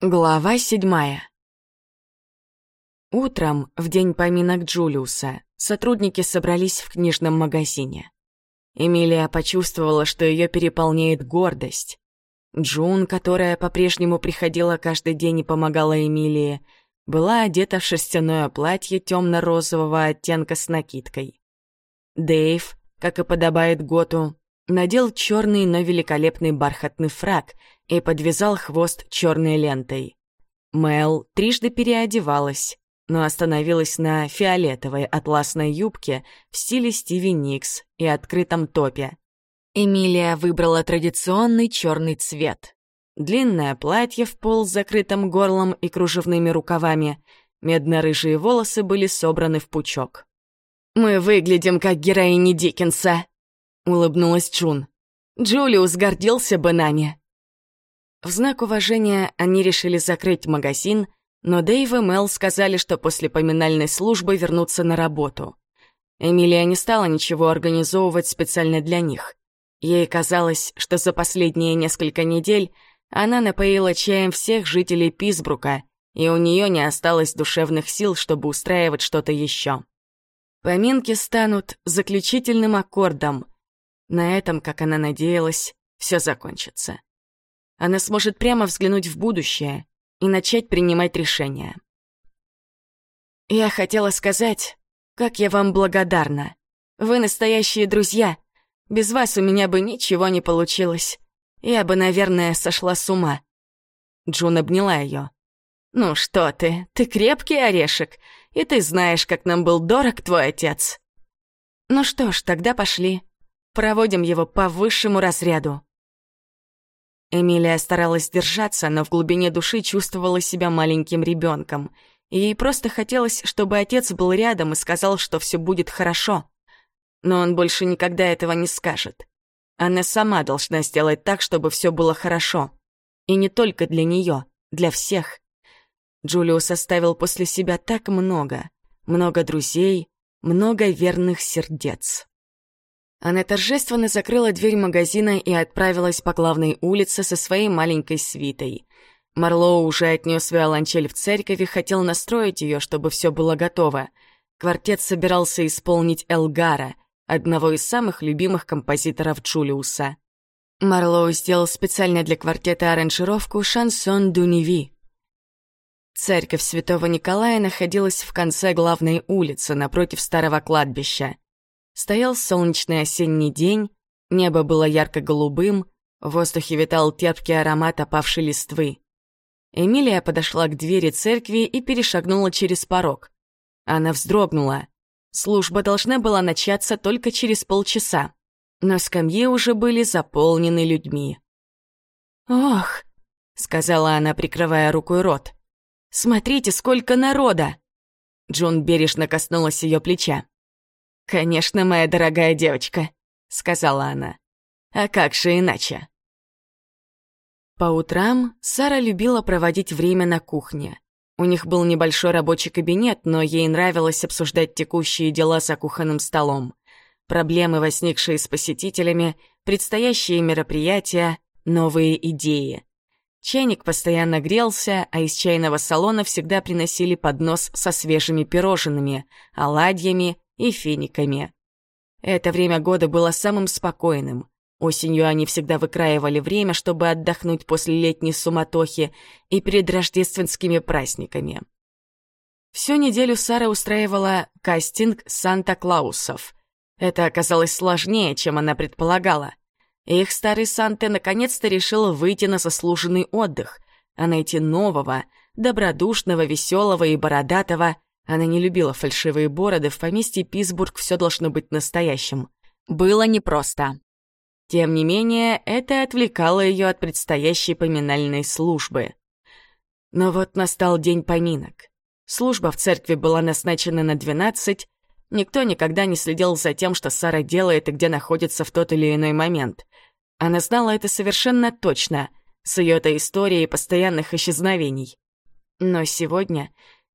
Глава седьмая. Утром, в день поминок Джулиуса, сотрудники собрались в книжном магазине. Эмилия почувствовала, что ее переполняет гордость. Джун, которая по-прежнему приходила каждый день и помогала Эмилии, была одета в шерстяное платье темно-розового оттенка с накидкой. Дэйв, как и подобает Готу, надел черный, но великолепный бархатный фраг и подвязал хвост черной лентой. Мел трижды переодевалась, но остановилась на фиолетовой атласной юбке в стиле Стиви Никс и открытом топе. Эмилия выбрала традиционный черный цвет. Длинное платье в пол с закрытым горлом и кружевными рукавами, медно-рыжие волосы были собраны в пучок. «Мы выглядим как героини Диккенса», — улыбнулась Джун. «Джулиус гордился бы нами». В знак уважения они решили закрыть магазин, но Дэйв и Мел сказали, что после поминальной службы вернутся на работу. Эмилия не стала ничего организовывать специально для них. Ей казалось, что за последние несколько недель она напоила чаем всех жителей Писбрука, и у нее не осталось душевных сил, чтобы устраивать что-то еще. Поминки станут заключительным аккордом. На этом, как она надеялась, все закончится. Она сможет прямо взглянуть в будущее и начать принимать решения. «Я хотела сказать, как я вам благодарна. Вы настоящие друзья. Без вас у меня бы ничего не получилось. Я бы, наверное, сошла с ума». Джун обняла ее. «Ну что ты, ты крепкий орешек, и ты знаешь, как нам был дорог твой отец». «Ну что ж, тогда пошли. Проводим его по высшему разряду». Эмилия старалась держаться, но в глубине души чувствовала себя маленьким ребенком. И ей просто хотелось, чтобы отец был рядом и сказал, что все будет хорошо. Но он больше никогда этого не скажет. Она сама должна сделать так, чтобы все было хорошо. И не только для нее, для всех. Джулиус оставил после себя так много. Много друзей, много верных сердец. Она торжественно закрыла дверь магазина и отправилась по главной улице со своей маленькой свитой. Марлоу уже отнес виолончель в церковь и хотел настроить ее, чтобы все было готово. Квартет собирался исполнить Элгара, одного из самых любимых композиторов Джулиуса. Марлоу сделал специально для квартета аранжировку «Шансон Дуниви». Церковь Святого Николая находилась в конце главной улицы, напротив старого кладбища. Стоял солнечный осенний день, небо было ярко-голубым, в воздухе витал терпкий аромат опавшей листвы. Эмилия подошла к двери церкви и перешагнула через порог. Она вздрогнула. Служба должна была начаться только через полчаса, но скамьи уже были заполнены людьми. «Ох!» — сказала она, прикрывая рукой рот. «Смотрите, сколько народа!» Джун бережно коснулась ее плеча. «Конечно, моя дорогая девочка», — сказала она. «А как же иначе?» По утрам Сара любила проводить время на кухне. У них был небольшой рабочий кабинет, но ей нравилось обсуждать текущие дела за кухонным столом. Проблемы, возникшие с посетителями, предстоящие мероприятия, новые идеи. Чайник постоянно грелся, а из чайного салона всегда приносили поднос со свежими пирожными, оладьями и финиками. Это время года было самым спокойным. Осенью они всегда выкраивали время, чтобы отдохнуть после летней суматохи и перед рождественскими праздниками. Всю неделю Сара устраивала кастинг Санта-Клаусов. Это оказалось сложнее, чем она предполагала. Их старый Санта наконец-то решил выйти на заслуженный отдых, а найти нового, добродушного, веселого и бородатого – она не любила фальшивые бороды, в поместье Питтсбург все должно быть настоящим. Было непросто. Тем не менее, это отвлекало ее от предстоящей поминальной службы. Но вот настал день поминок. Служба в церкви была назначена на 12. Никто никогда не следил за тем, что Сара делает и где находится в тот или иной момент. Она знала это совершенно точно, с ее-то историей постоянных исчезновений. Но сегодня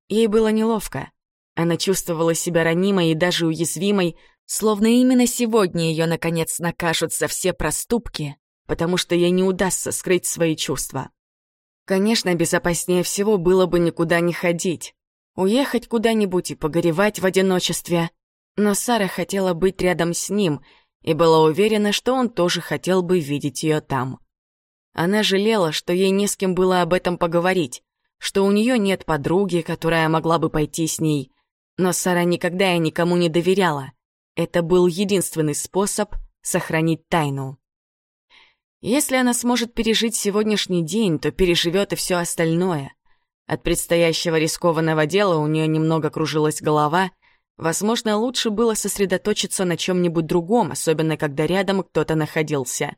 Ей было неловко. Она чувствовала себя ранимой и даже уязвимой, словно именно сегодня ее наконец накажут за все проступки, потому что ей не удастся скрыть свои чувства. Конечно, безопаснее всего было бы никуда не ходить. Уехать куда-нибудь и погоревать в одиночестве. Но Сара хотела быть рядом с ним и была уверена, что он тоже хотел бы видеть ее там. Она жалела, что ей не с кем было об этом поговорить, что у нее нет подруги, которая могла бы пойти с ней. Но Сара никогда и никому не доверяла. Это был единственный способ сохранить тайну. Если она сможет пережить сегодняшний день, то переживет и все остальное. От предстоящего рискованного дела у нее немного кружилась голова. Возможно, лучше было сосредоточиться на чем-нибудь другом, особенно когда рядом кто-то находился.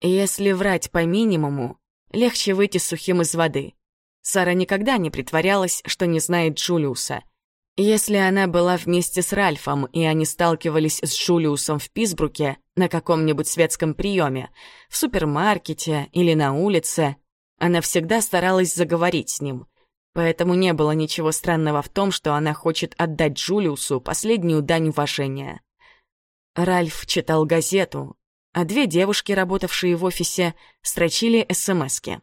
Если врать по минимуму, легче выйти сухим из воды. Сара никогда не притворялась, что не знает Джулиуса — если она была вместе с Ральфом, и они сталкивались с Джулиусом в Писбруке на каком-нибудь светском приеме, в супермаркете или на улице, она всегда старалась заговорить с ним. Поэтому не было ничего странного в том, что она хочет отдать Джулиусу последнюю дань уважения. Ральф читал газету, а две девушки, работавшие в офисе, строчили СМСки.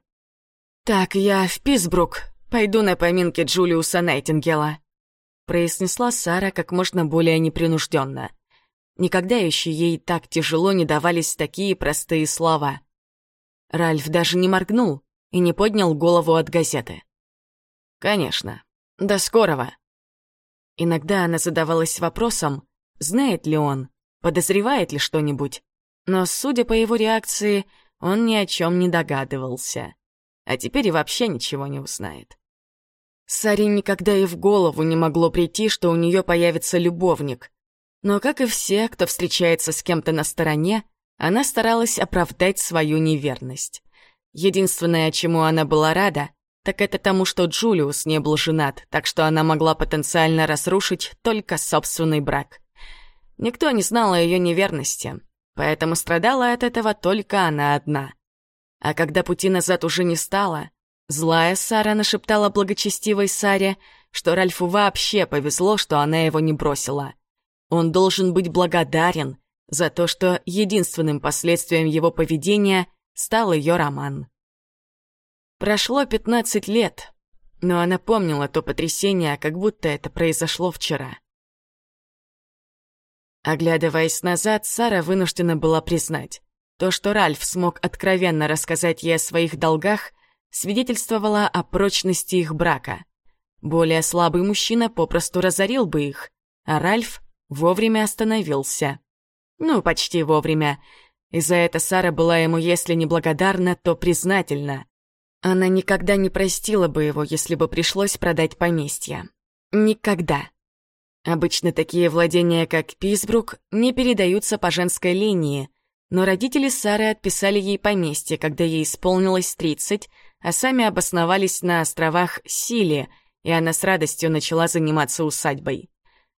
«Так, я в Писбрук. Пойду на поминки Джулиуса Найтингела», произнесла Сара как можно более непринужденно. Никогда еще ей так тяжело не давались такие простые слова. Ральф даже не моргнул и не поднял голову от газеты. «Конечно. До скорого». Иногда она задавалась вопросом, знает ли он, подозревает ли что-нибудь. Но, судя по его реакции, он ни о чем не догадывался. А теперь и вообще ничего не узнает. Саре никогда и в голову не могло прийти, что у нее появится любовник. Но, как и все, кто встречается с кем-то на стороне, она старалась оправдать свою неверность. Единственное, чему она была рада, так это тому, что Джулиус не был женат, так что она могла потенциально разрушить только собственный брак. Никто не знал о ее неверности, поэтому страдала от этого только она одна. А когда пути назад уже не стало, Злая Сара нашептала благочестивой Саре, что Ральфу вообще повезло, что она его не бросила. Он должен быть благодарен за то, что единственным последствием его поведения стал ее роман. Прошло 15 лет, но она помнила то потрясение, как будто это произошло вчера. Оглядываясь назад, Сара вынуждена была признать, то, что Ральф смог откровенно рассказать ей о своих долгах, свидетельствовала о прочности их брака. Более слабый мужчина попросту разорил бы их, а Ральф вовремя остановился. Ну, почти вовремя. И за это Сара была ему, если не благодарна, то признательна. Она никогда не простила бы его, если бы пришлось продать поместье. Никогда. Обычно такие владения, как Писбрук, не передаются по женской линии, но родители Сары отписали ей поместье, когда ей исполнилось 30, а сами обосновались на островах Сили, и она с радостью начала заниматься усадьбой.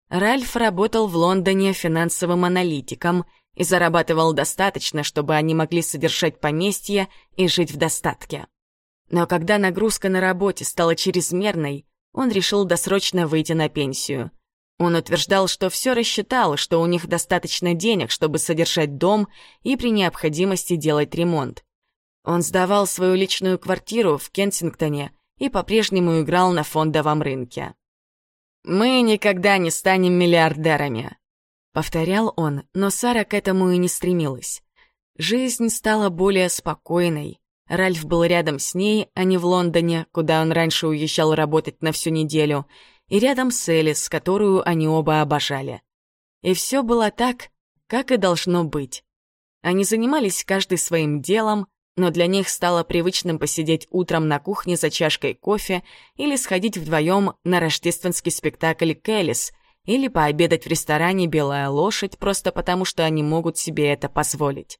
Ральф работал в Лондоне финансовым аналитиком и зарабатывал достаточно, чтобы они могли содержать поместье и жить в достатке. Но когда нагрузка на работе стала чрезмерной, он решил досрочно выйти на пенсию. Он утверждал, что все рассчитал, что у них достаточно денег, чтобы содержать дом и при необходимости делать ремонт. Он сдавал свою личную квартиру в Кенсингтоне и по-прежнему играл на фондовом рынке. «Мы никогда не станем миллиардерами», — повторял он, но Сара к этому и не стремилась. Жизнь стала более спокойной. Ральф был рядом с ней, а не в Лондоне, куда он раньше уезжал работать на всю неделю, и рядом с Элис, которую они оба обожали. И все было так, как и должно быть. Они занимались каждый своим делом, но для них стало привычным посидеть утром на кухне за чашкой кофе или сходить вдвоем на рождественский спектакль «Кэллис», или пообедать в ресторане «Белая лошадь» просто потому, что они могут себе это позволить.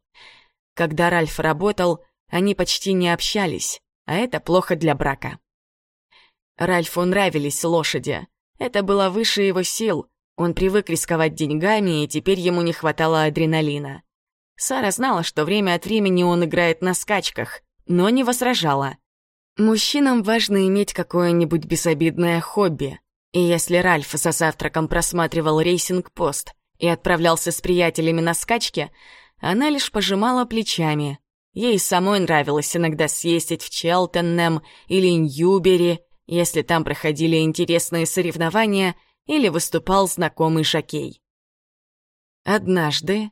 Когда Ральф работал, они почти не общались, а это плохо для брака. Ральфу нравились лошади. Это было выше его сил. Он привык рисковать деньгами, и теперь ему не хватало адреналина. Сара знала, что время от времени он играет на скачках, но не возражала. Мужчинам важно иметь какое-нибудь безобидное хобби. И если Ральф за завтраком просматривал рейсинг-пост и отправлялся с приятелями на скачки, она лишь пожимала плечами. Ей самой нравилось иногда съездить в Челтеннем или Ньюбери, если там проходили интересные соревнования или выступал знакомый жокей. Однажды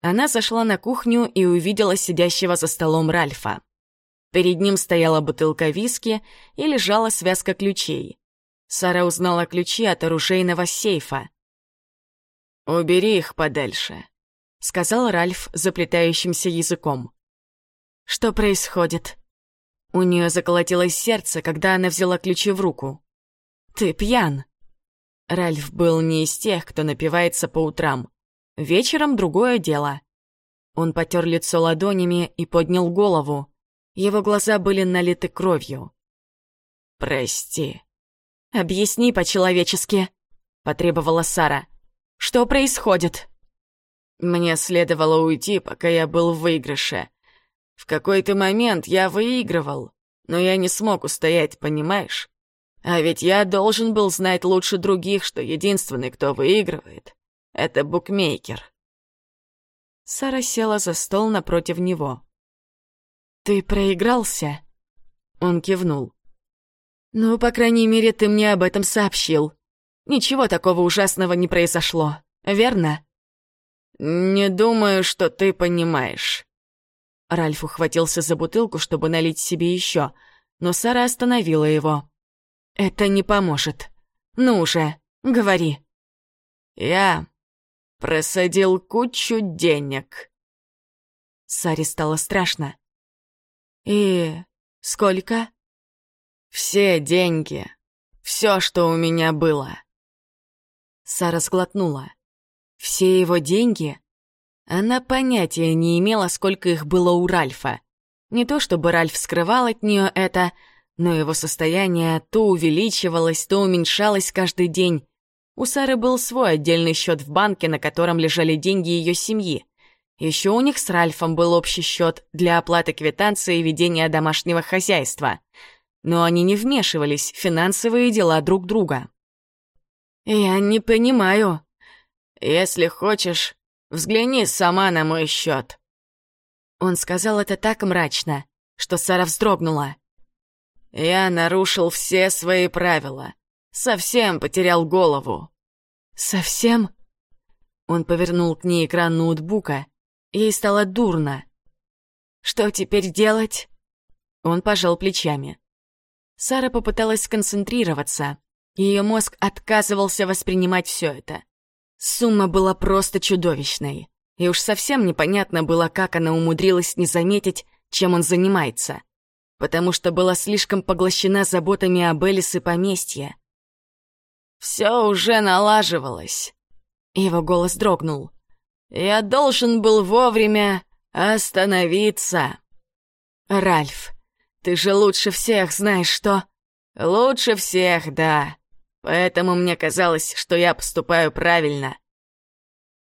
она зашла на кухню и увидела сидящего за столом Ральфа. Перед ним стояла бутылка виски и лежала связка ключей. Сара узнала ключи от оружейного сейфа. «Убери их подальше», — сказал Ральф заплетающимся языком. «Что происходит?» У нее заколотилось сердце, когда она взяла ключи в руку. «Ты пьян!» Ральф был не из тех, кто напивается по утрам. Вечером другое дело. Он потер лицо ладонями и поднял голову. Его глаза были налиты кровью. «Прости», «Объясни по-человечески», — потребовала Сара. «Что происходит?» Мне следовало уйти, пока я был в выигрыше. В какой-то момент я выигрывал, но я не смог устоять, понимаешь? А ведь я должен был знать лучше других, что единственный, кто выигрывает, — это букмекер. Сара села за стол напротив него. «Ты проигрался?» Он кивнул. «Ну, по крайней мере, ты мне об этом сообщил. Ничего такого ужасного не произошло, верно?» «Не думаю, что ты понимаешь». Ральф ухватился за бутылку, чтобы налить себе еще, но Сара остановила его. «Это не поможет. Ну уже, говори». «Я просадил кучу денег». Саре стало страшно. «И сколько?» Все деньги. Все, что у меня было. Сара сглотнула. Все его деньги? Она понятия не имела, сколько их было у Ральфа. Не то чтобы Ральф скрывал от нее это, но его состояние то увеличивалось, то уменьшалось каждый день. У Сары был свой отдельный счет в банке, на котором лежали деньги ее семьи. Еще у них с Ральфом был общий счет для оплаты квитанции и ведения домашнего хозяйства — но они не вмешивались в финансовые дела друг друга. «Я не понимаю. Если хочешь, взгляни сама на мой счет. Он сказал это так мрачно, что Сара вздрогнула. «Я нарушил все свои правила. Совсем потерял голову». «Совсем?» Он повернул к ней экран ноутбука. Ей стало дурно. «Что теперь делать?» Он пожал плечами. Сара попыталась сконцентрироваться. Ее мозг отказывался воспринимать все это. Сумма была просто чудовищной. И уж совсем непонятно было, как она умудрилась не заметить, чем он занимается. Потому что была слишком поглощена заботами об Элис и поместье. «Все уже налаживалось». Его голос дрогнул. «Я должен был вовремя остановиться». «Ральф, ты же лучше всех знаешь, что...» «Лучше всех, да. Поэтому мне казалось, что я поступаю правильно».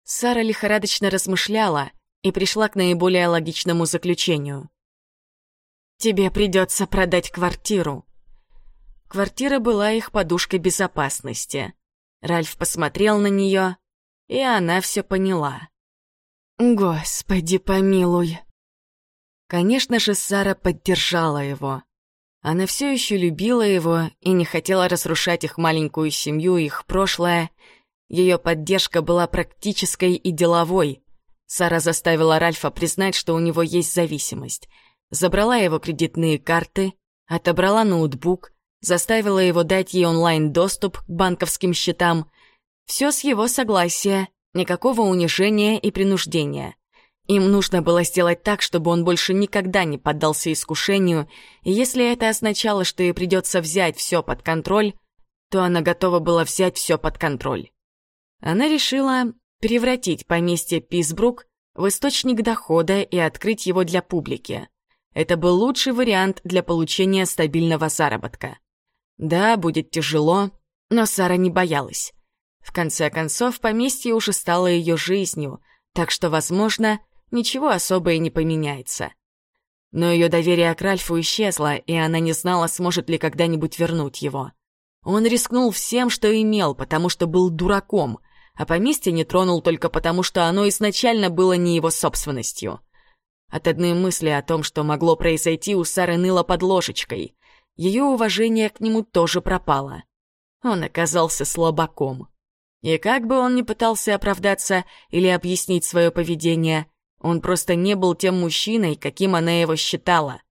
Сара лихорадочно размышляла и пришла к наиболее логичному заключению. «Тебе придется продать квартиру». Квартира была их подушкой безопасности. Ральф посмотрел на нее, и она все поняла. «Господи, помилуй!» Конечно же, Сара поддержала его. Она все еще любила его и не хотела разрушать их маленькую семью, их прошлое. Ее поддержка была практической и деловой. Сара заставила Ральфа признать, что у него есть зависимость. Забрала его кредитные карты, отобрала ноутбук, заставила его дать ей онлайн-доступ к банковским счетам. Все с его согласия, никакого унижения и принуждения. Им нужно было сделать так, чтобы он больше никогда не поддался искушению, и если это означало, что ей придется взять все под контроль, то она готова была взять все под контроль. Она решила превратить поместье Писбрук в источник дохода и открыть его для публики. Это был лучший вариант для получения стабильного заработка. Да, будет тяжело, но Сара не боялась. В конце концов, поместье уже стало ее жизнью, так что, возможно, ничего особо и не поменяется. Но ее доверие к Ральфу исчезло, и она не знала, сможет ли когда-нибудь вернуть его. Он рискнул всем, что имел, потому что был дураком, а поместье не тронул только потому, что оно изначально было не его собственностью. От одной мысли о том, что могло произойти, у Сары ныло под ложечкой. Ее уважение к нему тоже пропало. Он оказался слабаком. И как бы он ни пытался оправдаться или объяснить свое поведение, он просто не был тем мужчиной, каким она его считала.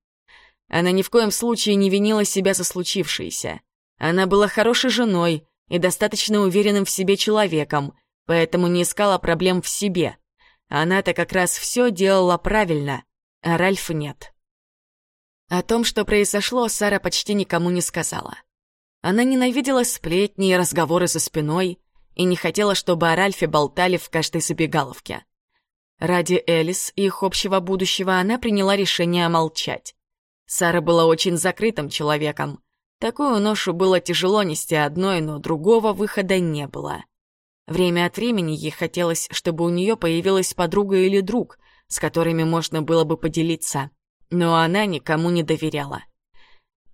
Она ни в коем случае не винила себя за случившееся. Она была хорошей женой и достаточно уверенным в себе человеком, поэтому не искала проблем в себе. Она-то как раз все делала правильно, а Ральфа нет. О том, что произошло, Сара почти никому не сказала. Она ненавидела сплетни и разговоры за спиной и не хотела, чтобы о Ральфе болтали в каждой забегаловке. Ради Элис и их общего будущего она приняла решение молчать. Сара была очень закрытым человеком. Такую ношу было тяжело нести одной, но другого выхода не было. Время от времени ей хотелось, чтобы у нее появилась подруга или друг, с которыми можно было бы поделиться. Но она никому не доверяла.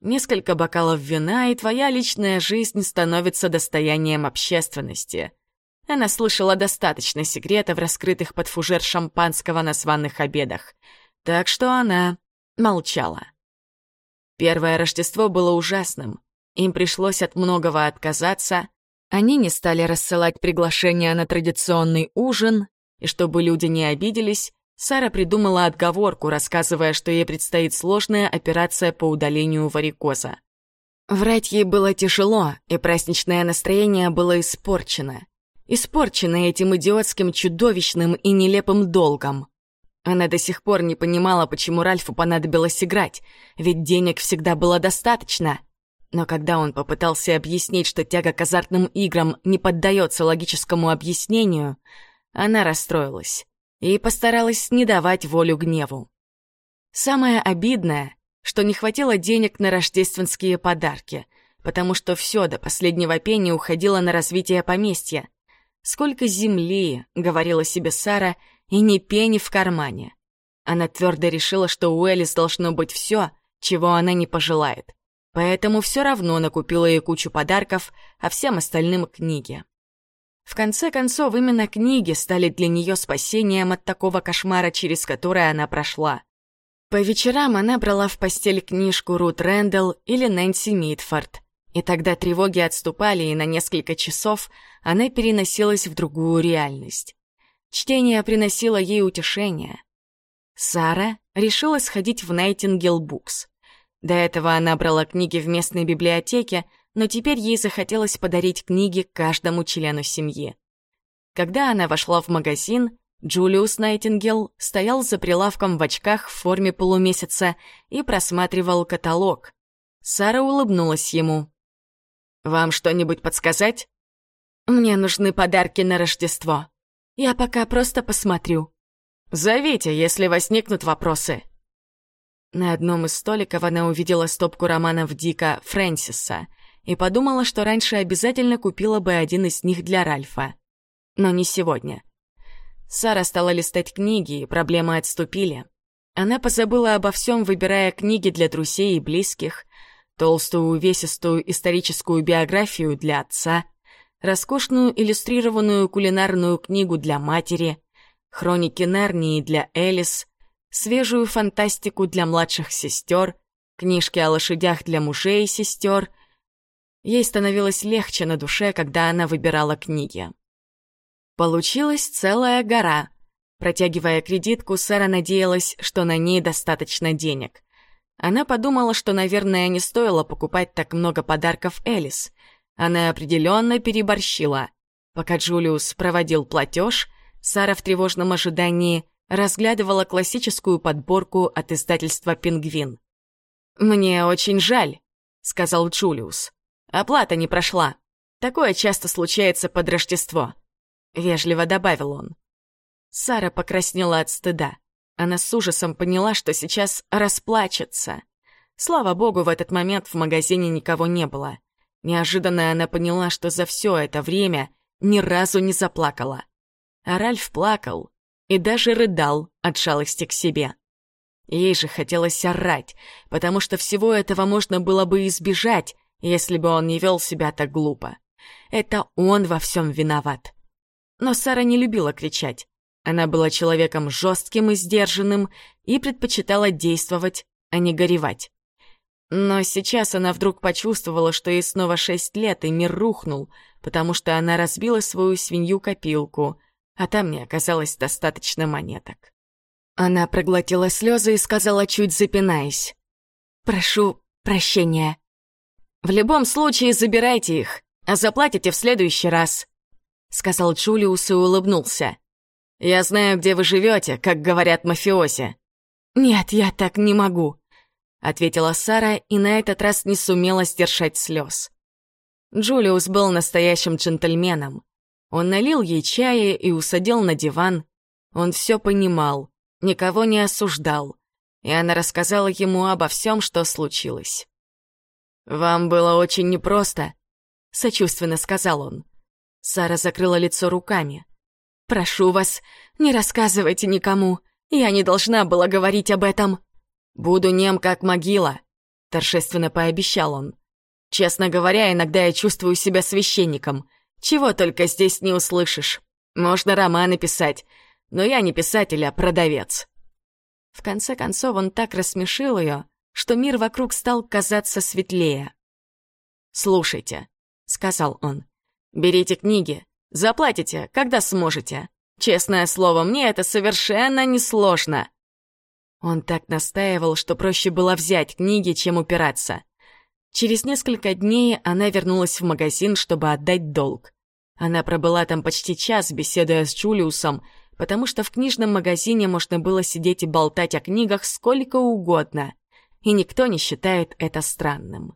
Несколько бокалов вина, и твоя личная жизнь становится достоянием общественности. Она слышала достаточно секретов, раскрытых под фужер шампанского на сванных обедах. Так что она молчала. Первое Рождество было ужасным. Им пришлось от многого отказаться. Они не стали рассылать приглашения на традиционный ужин, и чтобы люди не обиделись, Сара придумала отговорку, рассказывая, что ей предстоит сложная операция по удалению варикоза. Врать ей было тяжело, и праздничное настроение было испорчено. Испорчено этим идиотским, чудовищным и нелепым долгом. Она до сих пор не понимала, почему Ральфу понадобилось играть, ведь денег всегда было достаточно. Но когда он попытался объяснить, что тяга к азартным играм не поддается логическому объяснению, она расстроилась и постаралась не давать волю гневу. Самое обидное, что не хватило денег на рождественские подарки, потому что все до последнего пени уходило на развитие поместья. «Сколько земли», — говорила себе Сара, — и ни пени в кармане. Она твердо решила, что у Элис должно быть все, чего она не пожелает. Поэтому все равно накупила ей кучу подарков, а всем остальным — книги. В конце концов, именно книги стали для нее спасением от такого кошмара, через который она прошла. По вечерам она брала в постель книжку Рут Рэндалл или Нэнси Митфорд, и тогда тревоги отступали, и на несколько часов она переносилась в другую реальность. Чтение приносило ей утешение. Сара решила сходить в Найтингел Букс. До этого она брала книги в местной библиотеке, но теперь ей захотелось подарить книги каждому члену семьи. Когда она вошла в магазин, Джулиус Найтингел стоял за прилавком в очках в форме полумесяца и просматривал каталог. Сара улыбнулась ему. «Вам что-нибудь подсказать?» «Мне нужны подарки на Рождество», я пока просто посмотрю. Зовите, если возникнут вопросы. На одном из столиков она увидела стопку романов Дика Фрэнсиса и подумала, что раньше обязательно купила бы один из них для Ральфа. Но не сегодня. Сара стала листать книги, и проблемы отступили. Она позабыла обо всем, выбирая книги для друзей и близких, толстую увесистую историческую биографию для отца — роскошную иллюстрированную кулинарную книгу для матери, хроники Нарнии для Элис, свежую фантастику для младших сестер, книжки о лошадях для мужей и сестер. Ей становилось легче на душе, когда она выбирала книги. Получилась целая гора. Протягивая кредитку, Сара надеялась, что на ней достаточно денег. Она подумала, что, наверное, не стоило покупать так много подарков Элис — она определенно переборщила. Пока Джулиус проводил платеж, Сара в тревожном ожидании разглядывала классическую подборку от издательства «Пингвин». «Мне очень жаль», — сказал Джулиус. «Оплата не прошла. Такое часто случается под Рождество», — вежливо добавил он. Сара покраснела от стыда. Она с ужасом поняла, что сейчас расплачется. Слава богу, в этот момент в магазине никого не было. Неожиданно она поняла, что за все это время ни разу не заплакала. А Ральф плакал и даже рыдал от жалости к себе. Ей же хотелось орать, потому что всего этого можно было бы избежать, если бы он не вел себя так глупо. Это он во всем виноват. Но Сара не любила кричать. Она была человеком жестким и сдержанным, и предпочитала действовать, а не горевать. Но сейчас она вдруг почувствовала, что ей снова шесть лет, и мир рухнул, потому что она разбила свою свинью-копилку, а там не оказалось достаточно монеток. Она проглотила слезы и сказала, чуть запинаясь. «Прошу прощения. В любом случае забирайте их, а заплатите в следующий раз», — сказал Джулиус и улыбнулся. «Я знаю, где вы живете, как говорят мафиози». «Нет, я так не могу», — ответила Сара и на этот раз не сумела сдержать слез. Джулиус был настоящим джентльменом. Он налил ей чая и усадил на диван. Он все понимал, никого не осуждал, и она рассказала ему обо всем, что случилось. «Вам было очень непросто», — сочувственно сказал он. Сара закрыла лицо руками. «Прошу вас, не рассказывайте никому. Я не должна была говорить об этом». «Буду нем, как могила», — торжественно пообещал он. «Честно говоря, иногда я чувствую себя священником. Чего только здесь не услышишь. Можно романы писать, но я не писатель, а продавец». В конце концов, он так рассмешил ее, что мир вокруг стал казаться светлее. «Слушайте», — сказал он, — «берите книги, заплатите, когда сможете. Честное слово, мне это совершенно несложно». Он так настаивал, что проще было взять книги, чем упираться. Через несколько дней она вернулась в магазин, чтобы отдать долг. Она пробыла там почти час, беседуя с Джулиусом, потому что в книжном магазине можно было сидеть и болтать о книгах сколько угодно, и никто не считает это странным.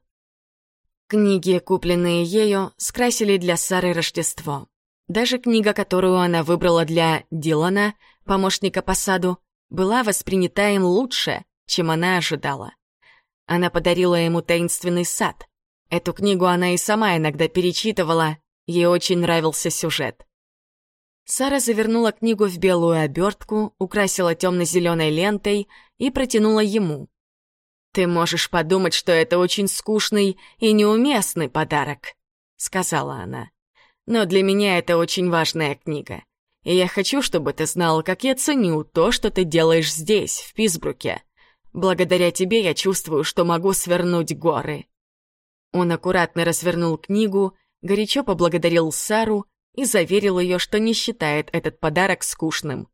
Книги, купленные ею, скрасили для Сары Рождество. Даже книга, которую она выбрала для Дилана, помощника по саду, была воспринята им лучше, чем она ожидала. Она подарила ему таинственный сад. Эту книгу она и сама иногда перечитывала, ей очень нравился сюжет. Сара завернула книгу в белую обертку, украсила темно-зеленой лентой и протянула ему. «Ты можешь подумать, что это очень скучный и неуместный подарок», — сказала она. «Но для меня это очень важная книга. И я хочу, чтобы ты знал, как я ценю то, что ты делаешь здесь, в Писбруке. Благодаря тебе я чувствую, что могу свернуть горы». Он аккуратно развернул книгу, горячо поблагодарил Сару и заверил ее, что не считает этот подарок скучным.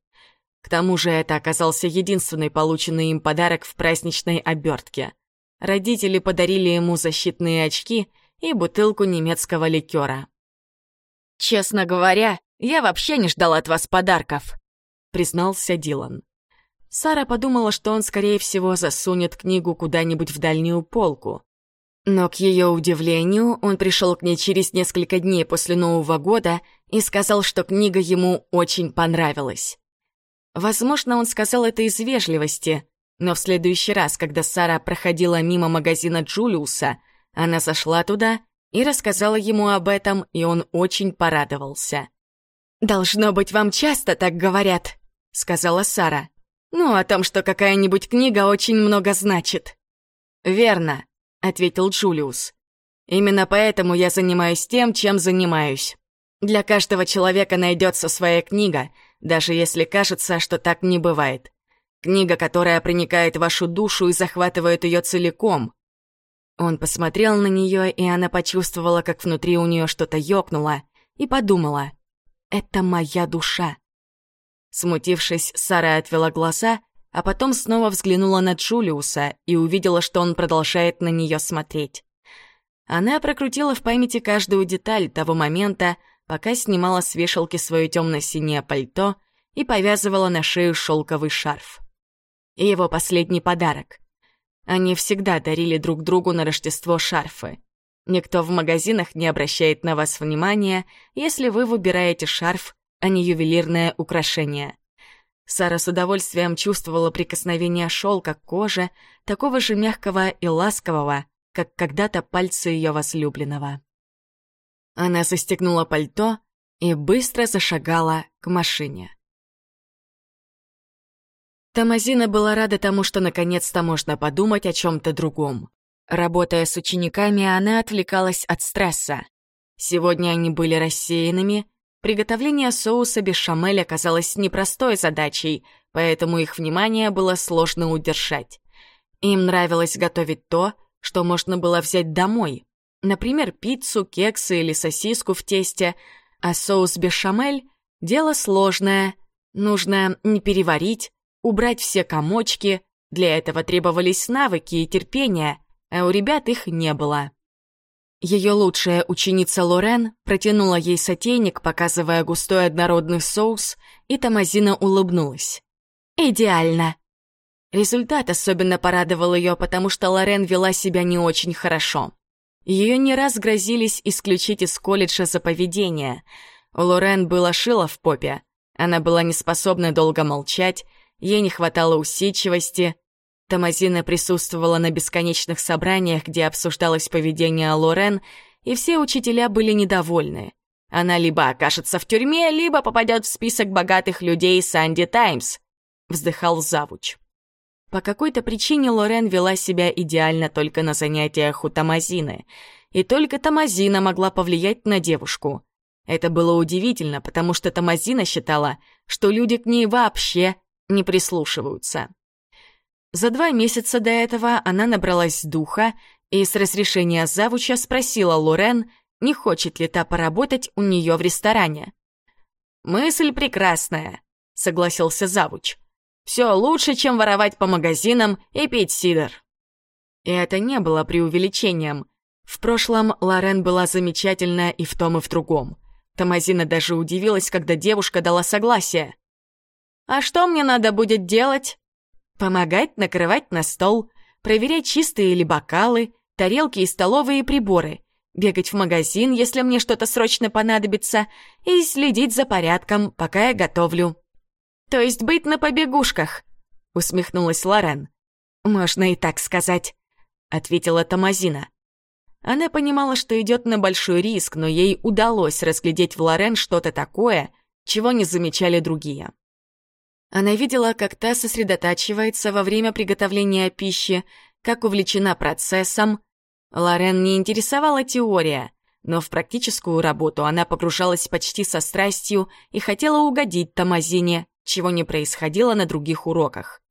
К тому же это оказался единственный полученный им подарок в праздничной обертке. Родители подарили ему защитные очки и бутылку немецкого ликера. «Честно говоря, «Я вообще не ждал от вас подарков», — признался Дилан. Сара подумала, что он, скорее всего, засунет книгу куда-нибудь в дальнюю полку. Но, к ее удивлению, он пришел к ней через несколько дней после Нового года и сказал, что книга ему очень понравилась. Возможно, он сказал это из вежливости, но в следующий раз, когда Сара проходила мимо магазина Джулиуса, она зашла туда и рассказала ему об этом, и он очень порадовался. «Должно быть, вам часто так говорят», — сказала Сара. «Ну, о том, что какая-нибудь книга очень много значит». «Верно», — ответил Джулиус. «Именно поэтому я занимаюсь тем, чем занимаюсь. Для каждого человека найдется своя книга, даже если кажется, что так не бывает. Книга, которая проникает в вашу душу и захватывает ее целиком». Он посмотрел на нее, и она почувствовала, как внутри у нее что-то ёкнуло, и подумала — это моя душа. Смутившись, Сара отвела глаза, а потом снова взглянула на Джулиуса и увидела, что он продолжает на нее смотреть. Она прокрутила в памяти каждую деталь того момента, пока снимала с вешалки свое темно-синее пальто и повязывала на шею шелковый шарф. И его последний подарок. Они всегда дарили друг другу на Рождество шарфы. Никто в магазинах не обращает на вас внимания, если вы выбираете шарф, а не ювелирное украшение. Сара с удовольствием чувствовала прикосновение шелка к коже, такого же мягкого и ласкового, как когда-то пальцы ее возлюбленного. Она застегнула пальто и быстро зашагала к машине. Тамазина была рада тому, что наконец-то можно подумать о чем-то другом. Работая с учениками, она отвлекалась от стресса. Сегодня они были рассеянными. Приготовление соуса бешамель оказалось непростой задачей, поэтому их внимание было сложно удержать. Им нравилось готовить то, что можно было взять домой. Например, пиццу, кексы или сосиску в тесте, а соус бешамель — дело сложное. Нужно не переварить, убрать все комочки. Для этого требовались навыки и терпение, а у ребят их не было. Ее лучшая ученица Лорен протянула ей сотейник, показывая густой однородный соус, и Тамазина улыбнулась. «Идеально!» Результат особенно порадовал ее, потому что Лорен вела себя не очень хорошо. Ее не раз грозились исключить из колледжа за поведение. У Лорен было шило в попе. Она была не способна долго молчать, ей не хватало усидчивости, Тамазина присутствовала на бесконечных собраниях, где обсуждалось поведение Лорен, и все учителя были недовольны. Она либо окажется в тюрьме, либо попадет в список богатых людей Санди Таймс, вздыхал завуч. По какой-то причине Лорен вела себя идеально только на занятиях у Тамазины, и только Тамазина могла повлиять на девушку. Это было удивительно, потому что Тамазина считала, что люди к ней вообще не прислушиваются. За два месяца до этого она набралась духа и с разрешения завуча спросила Лорен, не хочет ли та поработать у нее в ресторане. «Мысль прекрасная», — согласился завуч. «Все лучше, чем воровать по магазинам и пить сидр». И это не было преувеличением. В прошлом Лорен была замечательная и в том, и в другом. Тамазина даже удивилась, когда девушка дала согласие. «А что мне надо будет делать?» Помогать накрывать на стол, проверять чистые ли бокалы, тарелки и столовые приборы, бегать в магазин, если мне что-то срочно понадобится, и следить за порядком, пока я готовлю. То есть быть на побегушках, усмехнулась Лорен. Можно и так сказать, ответила Тамазина. Она понимала, что идет на большой риск, но ей удалось разглядеть в Лорен что-то такое, чего не замечали другие. Она видела, как та сосредотачивается во время приготовления пищи, как увлечена процессом. Лорен не интересовала теория, но в практическую работу она погружалась почти со страстью и хотела угодить Тамазине, чего не происходило на других уроках.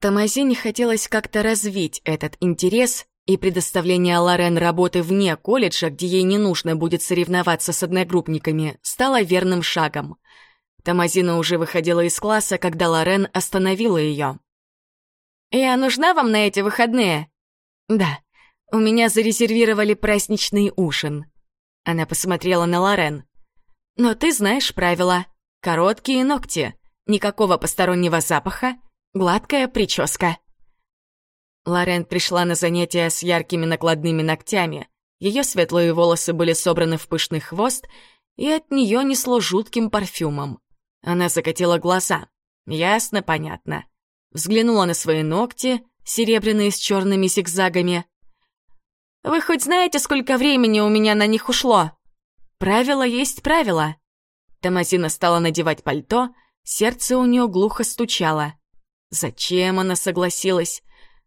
Тамазине хотелось как-то развить этот интерес, и предоставление Лорен работы вне колледжа, где ей не нужно будет соревноваться с одногруппниками, стало верным шагом — Тамазина уже выходила из класса, когда Лорен остановила ее. «Я нужна вам на эти выходные?» «Да, у меня зарезервировали праздничный ужин». Она посмотрела на Лорен. «Но ты знаешь правила. Короткие ногти, никакого постороннего запаха, гладкая прическа». Лорен пришла на занятия с яркими накладными ногтями. Ее светлые волосы были собраны в пышный хвост, и от нее несло жутким парфюмом. Она закатила глаза. Ясно, понятно. Взглянула на свои ногти, серебряные с черными зигзагами. «Вы хоть знаете, сколько времени у меня на них ушло?» «Правило есть правило». Тамазина стала надевать пальто, сердце у нее глухо стучало. Зачем она согласилась?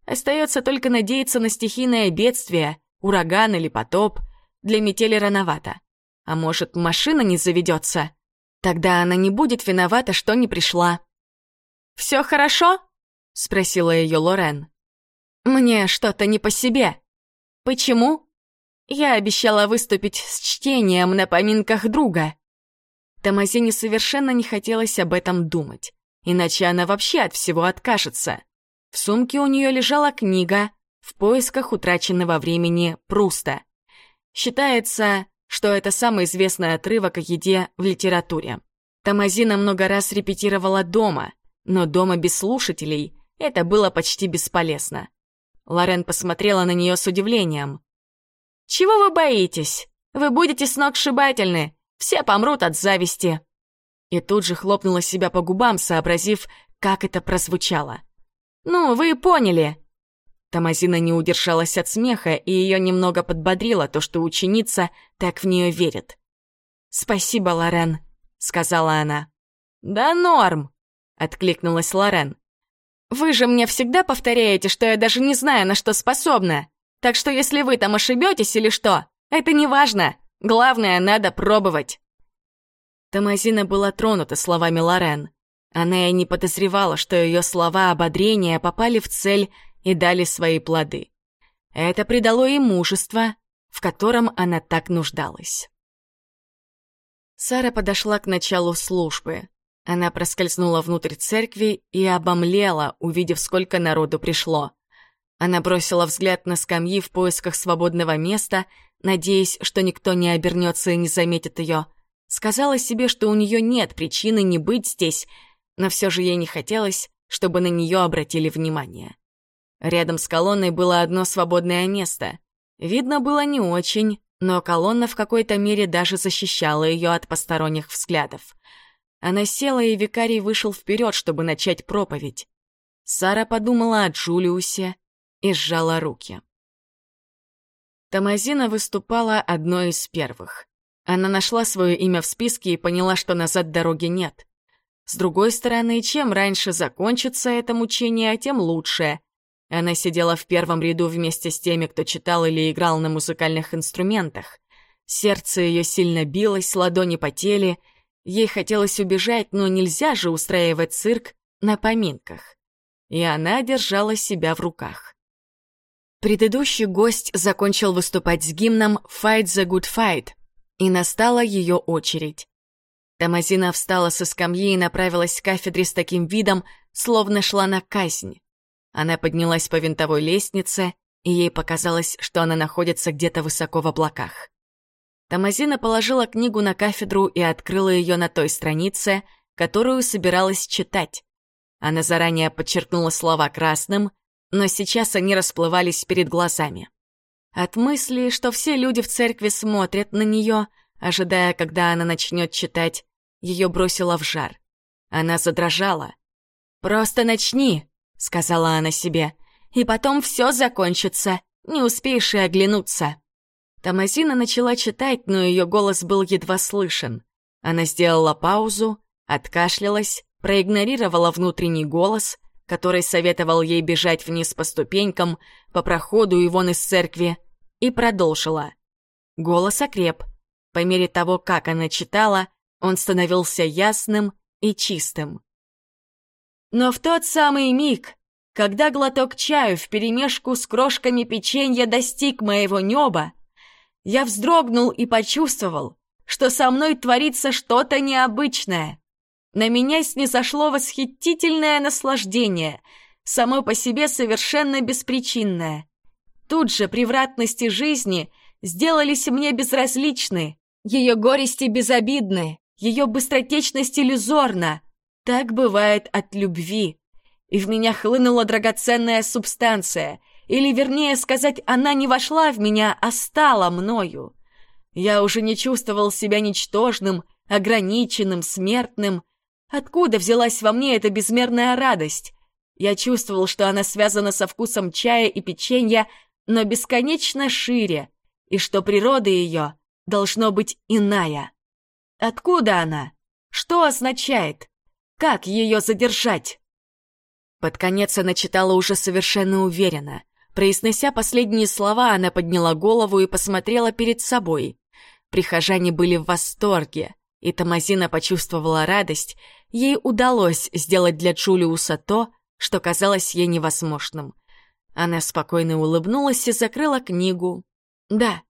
Остается только надеяться на стихийное бедствие, ураган или потоп. Для метели рановато. А может, машина не заведется? Тогда она не будет виновата, что не пришла. «Все хорошо?» — спросила ее Лорен. «Мне что-то не по себе». «Почему?» «Я обещала выступить с чтением на поминках друга». Тамазине совершенно не хотелось об этом думать, иначе она вообще от всего откажется. В сумке у нее лежала книга «В поисках утраченного времени Пруста». Считается, что это самый известный отрывок о еде в литературе. Тамазина много раз репетировала дома, но дома без слушателей это было почти бесполезно. Лорен посмотрела на нее с удивлением. «Чего вы боитесь? Вы будете сногсшибательны, все помрут от зависти». И тут же хлопнула себя по губам, сообразив, как это прозвучало. «Ну, вы поняли!» Тамазина не удержалась от смеха, и ее немного подбодрило то, что ученица так в нее верит. «Спасибо, Лорен», — сказала она. «Да норм», — откликнулась Лорен. «Вы же мне всегда повторяете, что я даже не знаю, на что способна. Так что если вы там ошибетесь или что, это не важно. Главное, надо пробовать». Тамазина была тронута словами Лорен. Она и не подозревала, что ее слова ободрения попали в цель и дали свои плоды. Это придало ей мужество, в котором она так нуждалась. Сара подошла к началу службы. Она проскользнула внутрь церкви и обомлела, увидев, сколько народу пришло. Она бросила взгляд на скамьи в поисках свободного места, надеясь, что никто не обернется и не заметит ее. Сказала себе, что у нее нет причины не быть здесь, но все же ей не хотелось, чтобы на нее обратили внимание. Рядом с колонной было одно свободное место. Видно было не очень, но колонна в какой-то мере даже защищала ее от посторонних взглядов. Она села, и викарий вышел вперед, чтобы начать проповедь. Сара подумала о Джулиусе и сжала руки. Тамазина выступала одной из первых. Она нашла свое имя в списке и поняла, что назад дороги нет. С другой стороны, чем раньше закончится это мучение, тем лучше. Она сидела в первом ряду вместе с теми, кто читал или играл на музыкальных инструментах. Сердце ее сильно билось, ладони потели. Ей хотелось убежать, но нельзя же устраивать цирк на поминках. И она держала себя в руках. Предыдущий гость закончил выступать с гимном «Fight the good fight», и настала ее очередь. Тамазина встала со скамьи и направилась к кафедре с таким видом, словно шла на казнь. Она поднялась по винтовой лестнице, и ей показалось, что она находится где-то высоко в облаках. Тамазина положила книгу на кафедру и открыла ее на той странице, которую собиралась читать. Она заранее подчеркнула слова красным, но сейчас они расплывались перед глазами. От мысли, что все люди в церкви смотрят на нее, ожидая, когда она начнет читать, ее бросило в жар. Она задрожала. «Просто начни!» — сказала она себе. «И потом все закончится, не успеешь и оглянуться». Томазина начала читать, но ее голос был едва слышен. Она сделала паузу, откашлялась, проигнорировала внутренний голос, который советовал ей бежать вниз по ступенькам, по проходу и вон из церкви, и продолжила. Голос окреп. По мере того, как она читала, он становился ясным и чистым. Но в тот самый миг, когда глоток чаю вперемешку с крошками печенья достиг моего неба, я вздрогнул и почувствовал, что со мной творится что-то необычное. На меня снизошло восхитительное наслаждение, само по себе совершенно беспричинное. Тут же превратности жизни сделались мне безразличны, ее горести безобидны, ее быстротечность иллюзорна, так бывает от любви. И в меня хлынула драгоценная субстанция, или, вернее сказать, она не вошла в меня, а стала мною. Я уже не чувствовал себя ничтожным, ограниченным, смертным. Откуда взялась во мне эта безмерная радость? Я чувствовал, что она связана со вкусом чая и печенья, но бесконечно шире, и что природа ее должно быть иная. Откуда она? Что означает? Как ее задержать? Под конец она читала уже совершенно уверенно. Произнося последние слова, она подняла голову и посмотрела перед собой. Прихожане были в восторге, и Тамазина почувствовала радость. Ей удалось сделать для Джулиуса то, что казалось ей невозможным. Она спокойно улыбнулась и закрыла книгу. Да,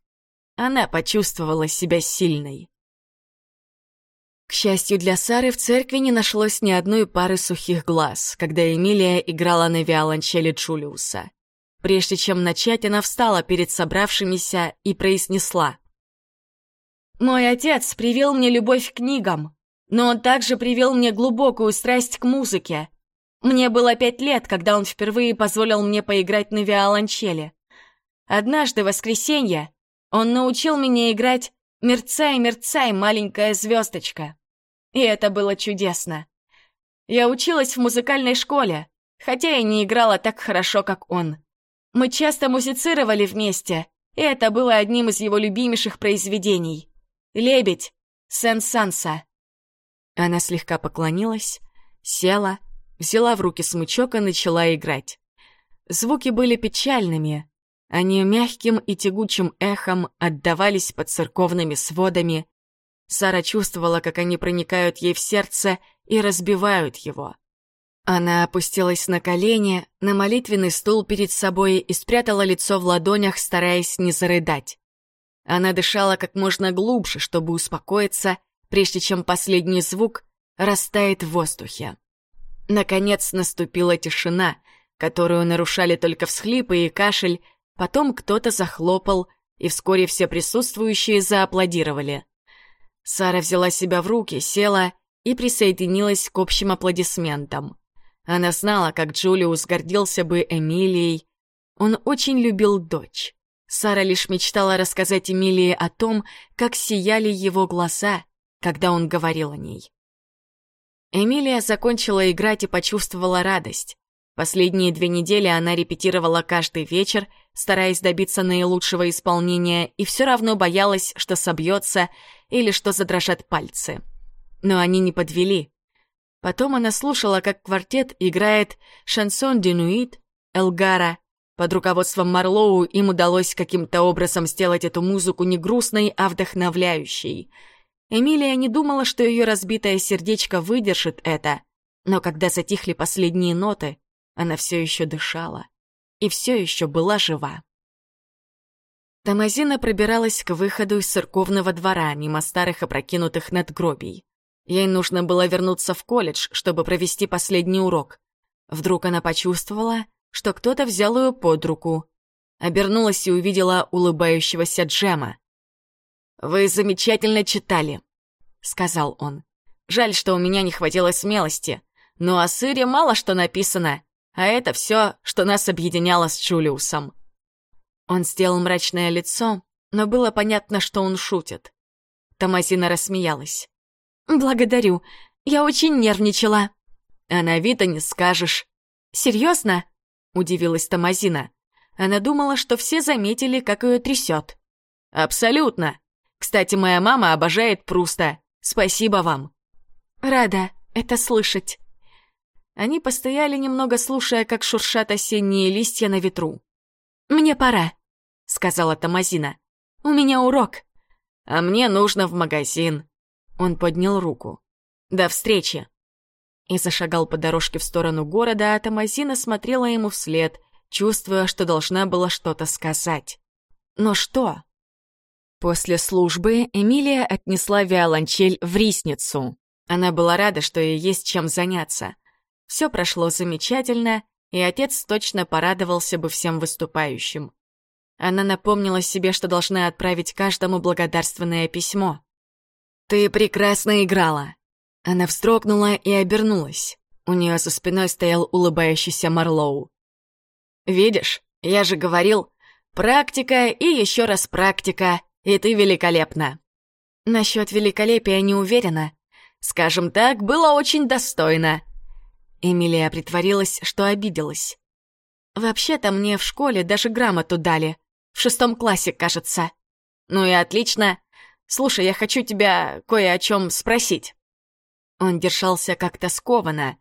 она почувствовала себя сильной. К счастью для Сары, в церкви не нашлось ни одной пары сухих глаз, когда Эмилия играла на виолончели Джулиуса. Прежде чем начать, она встала перед собравшимися и произнесла. «Мой отец привил мне любовь к книгам, но он также привил мне глубокую страсть к музыке. Мне было пять лет, когда он впервые позволил мне поиграть на виолончели. Однажды, в воскресенье, он научил меня играть Мерцай, мерцай, маленькая звездочка. И это было чудесно. Я училась в музыкальной школе, хотя и не играла так хорошо, как он. Мы часто музицировали вместе, и это было одним из его любимейших произведений. «Лебедь» Сен-Санса. Она слегка поклонилась, села, взяла в руки смычок и начала играть. Звуки были печальными, они мягким и тягучим эхом отдавались под церковными сводами. Сара чувствовала, как они проникают ей в сердце и разбивают его. Она опустилась на колени, на молитвенный стул перед собой и спрятала лицо в ладонях, стараясь не зарыдать. Она дышала как можно глубже, чтобы успокоиться, прежде чем последний звук растает в воздухе. Наконец наступила тишина, которую нарушали только всхлипы и кашель, потом кто-то захлопал, и вскоре все присутствующие зааплодировали. Сара взяла себя в руки, села и присоединилась к общим аплодисментам. Она знала, как Джулиус гордился бы Эмилией. Он очень любил дочь. Сара лишь мечтала рассказать Эмилии о том, как сияли его глаза, когда он говорил о ней. Эмилия закончила играть и почувствовала радость. Последние две недели она репетировала каждый вечер, стараясь добиться наилучшего исполнения, и все равно боялась, что собьется или что задрожат пальцы. Но они не подвели. Потом она слушала, как квартет играет «Шансон Денуит» Элгара. Под руководством Марлоу им удалось каким-то образом сделать эту музыку не грустной, а вдохновляющей. Эмилия не думала, что ее разбитое сердечко выдержит это, но когда затихли последние ноты, она все еще дышала и все еще была жива. Тамазина пробиралась к выходу из церковного двора мимо старых опрокинутых надгробий. Ей нужно было вернуться в колледж, чтобы провести последний урок. Вдруг она почувствовала, что кто-то взял ее под руку. Обернулась и увидела улыбающегося Джема. «Вы замечательно читали», — сказал он. «Жаль, что у меня не хватило смелости. Но о сыре мало что написано. А это все, что нас объединяло с Джулиусом. Он сделал мрачное лицо, но было понятно, что он шутит. Томазина рассмеялась. «Благодарю. Я очень нервничала». «А на вида не скажешь». «Серьезно?» — удивилась Томазина. Она думала, что все заметили, как ее трясет. «Абсолютно. Кстати, моя мама обожает Пруста. Спасибо вам». «Рада это слышать». Они постояли немного, слушая, как шуршат осенние листья на ветру. «Мне пора», — сказала Тамазина. «У меня урок». «А мне нужно в магазин». Он поднял руку. «До встречи». И зашагал по дорожке в сторону города, а Тамазина смотрела ему вслед, чувствуя, что должна была что-то сказать. Но что? После службы Эмилия отнесла виолончель в рисницу. Она была рада, что ей есть чем заняться. Все прошло замечательно, и отец точно порадовался бы всем выступающим. Она напомнила себе, что должна отправить каждому благодарственное письмо. «Ты прекрасно играла!» Она вздрогнула и обернулась. У нее за спиной стоял улыбающийся Марлоу. «Видишь, я же говорил, практика и еще раз практика, и ты великолепна!» Насчет великолепия не уверена. Скажем так, было очень достойно. Эмилия притворилась, что обиделась. «Вообще-то мне в школе даже грамоту дали. В шестом классе, кажется». «Ну и отлично. Слушай, я хочу тебя кое о чем спросить». Он держался как-то скованно.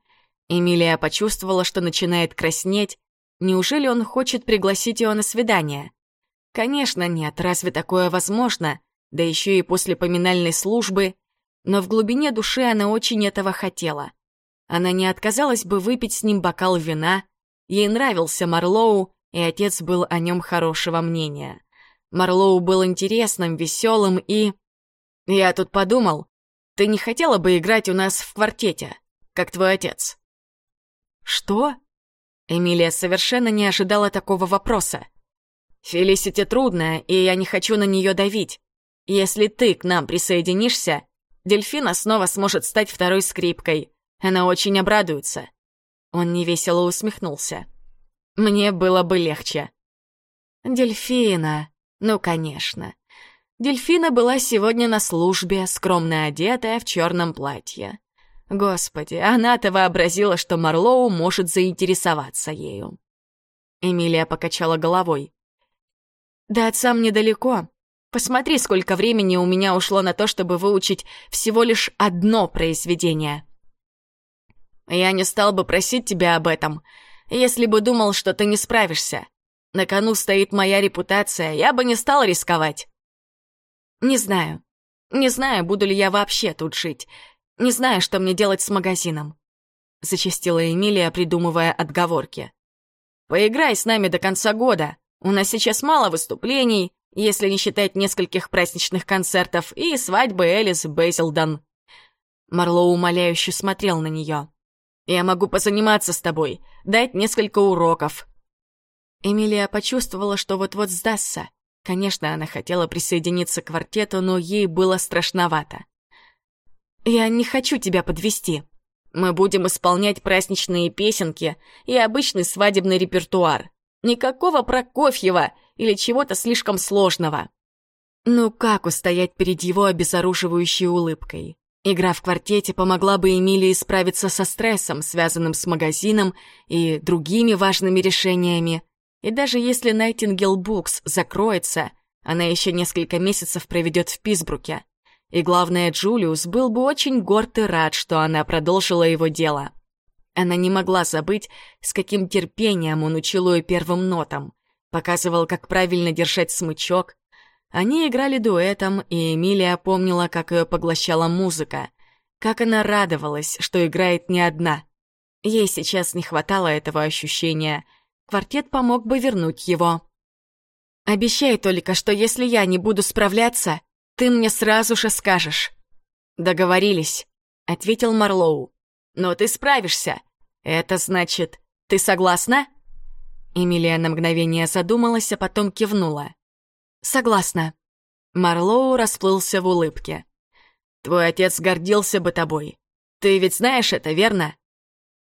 Эмилия почувствовала, что начинает краснеть. Неужели он хочет пригласить ее на свидание? Конечно, нет, разве такое возможно? Да еще и после поминальной службы. Но в глубине души она очень этого хотела. Она не отказалась бы выпить с ним бокал вина. Ей нравился Марлоу, и отец был о нем хорошего мнения. Марлоу был интересным, веселым и... Я тут подумал, ты не хотела бы играть у нас в квартете, как твой отец? Что? Эмилия совершенно не ожидала такого вопроса. Фелисити трудная, и я не хочу на нее давить. Если ты к нам присоединишься, Дельфина снова сможет стать второй скрипкой. Она очень обрадуется». Он невесело усмехнулся. «Мне было бы легче». «Дельфина. Ну, конечно. Дельфина была сегодня на службе, скромно одетая в черном платье. Господи, она-то вообразила, что Марлоу может заинтересоваться ею». Эмилия покачала головой. «Да отца мне далеко. Посмотри, сколько времени у меня ушло на то, чтобы выучить всего лишь одно произведение». Я не стал бы просить тебя об этом, если бы думал, что ты не справишься. На кону стоит моя репутация, я бы не стал рисковать. Не знаю. Не знаю, буду ли я вообще тут жить. Не знаю, что мне делать с магазином», — зачастила Эмилия, придумывая отговорки. «Поиграй с нами до конца года. У нас сейчас мало выступлений, если не считать нескольких праздничных концертов и свадьбы Элис Бейзелдон». Марлоу умоляюще смотрел на нее. «Я могу позаниматься с тобой, дать несколько уроков». Эмилия почувствовала, что вот-вот сдастся. Конечно, она хотела присоединиться к квартету, но ей было страшновато. «Я не хочу тебя подвести. Мы будем исполнять праздничные песенки и обычный свадебный репертуар. Никакого Прокофьева или чего-то слишком сложного». Ну как устоять перед его обезоруживающей улыбкой? Игра в квартете помогла бы Эмилии справиться со стрессом, связанным с магазином и другими важными решениями. И даже если Найтингел Букс закроется, она еще несколько месяцев проведет в Писбруке. И главное, Джулиус был бы очень горд и рад, что она продолжила его дело. Она не могла забыть, с каким терпением он учил ее первым нотам, показывал, как правильно держать смычок. Они играли дуэтом, и Эмилия помнила, как ее поглощала музыка, как она радовалась, что играет не одна. Ей сейчас не хватало этого ощущения. Квартет помог бы вернуть его. «Обещай только, что если я не буду справляться, ты мне сразу же скажешь». «Договорились», — ответил Марлоу. «Но ты справишься. Это значит, ты согласна?» Эмилия на мгновение задумалась, а потом кивнула. «Согласна». Марлоу расплылся в улыбке. «Твой отец гордился бы тобой. Ты ведь знаешь это, верно?»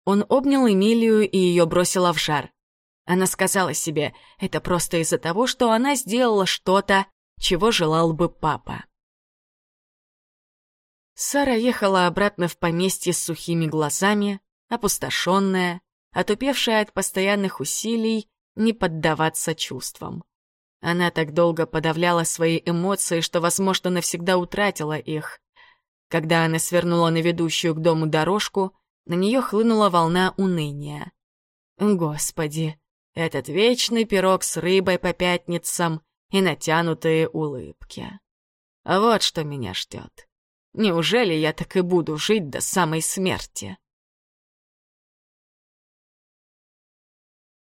Он обнял Эмилию и ее бросила в жар. Она сказала себе, это просто из-за того, что она сделала что-то, чего желал бы папа. Сара ехала обратно в поместье с сухими глазами, опустошенная, отупевшая от постоянных усилий не поддаваться чувствам. Она так долго подавляла свои эмоции, что, возможно, навсегда утратила их. Когда она свернула на ведущую к дому дорожку, на нее хлынула волна уныния. Господи, этот вечный пирог с рыбой по пятницам и натянутые улыбки. Вот что меня ждет. Неужели я так и буду жить до самой смерти?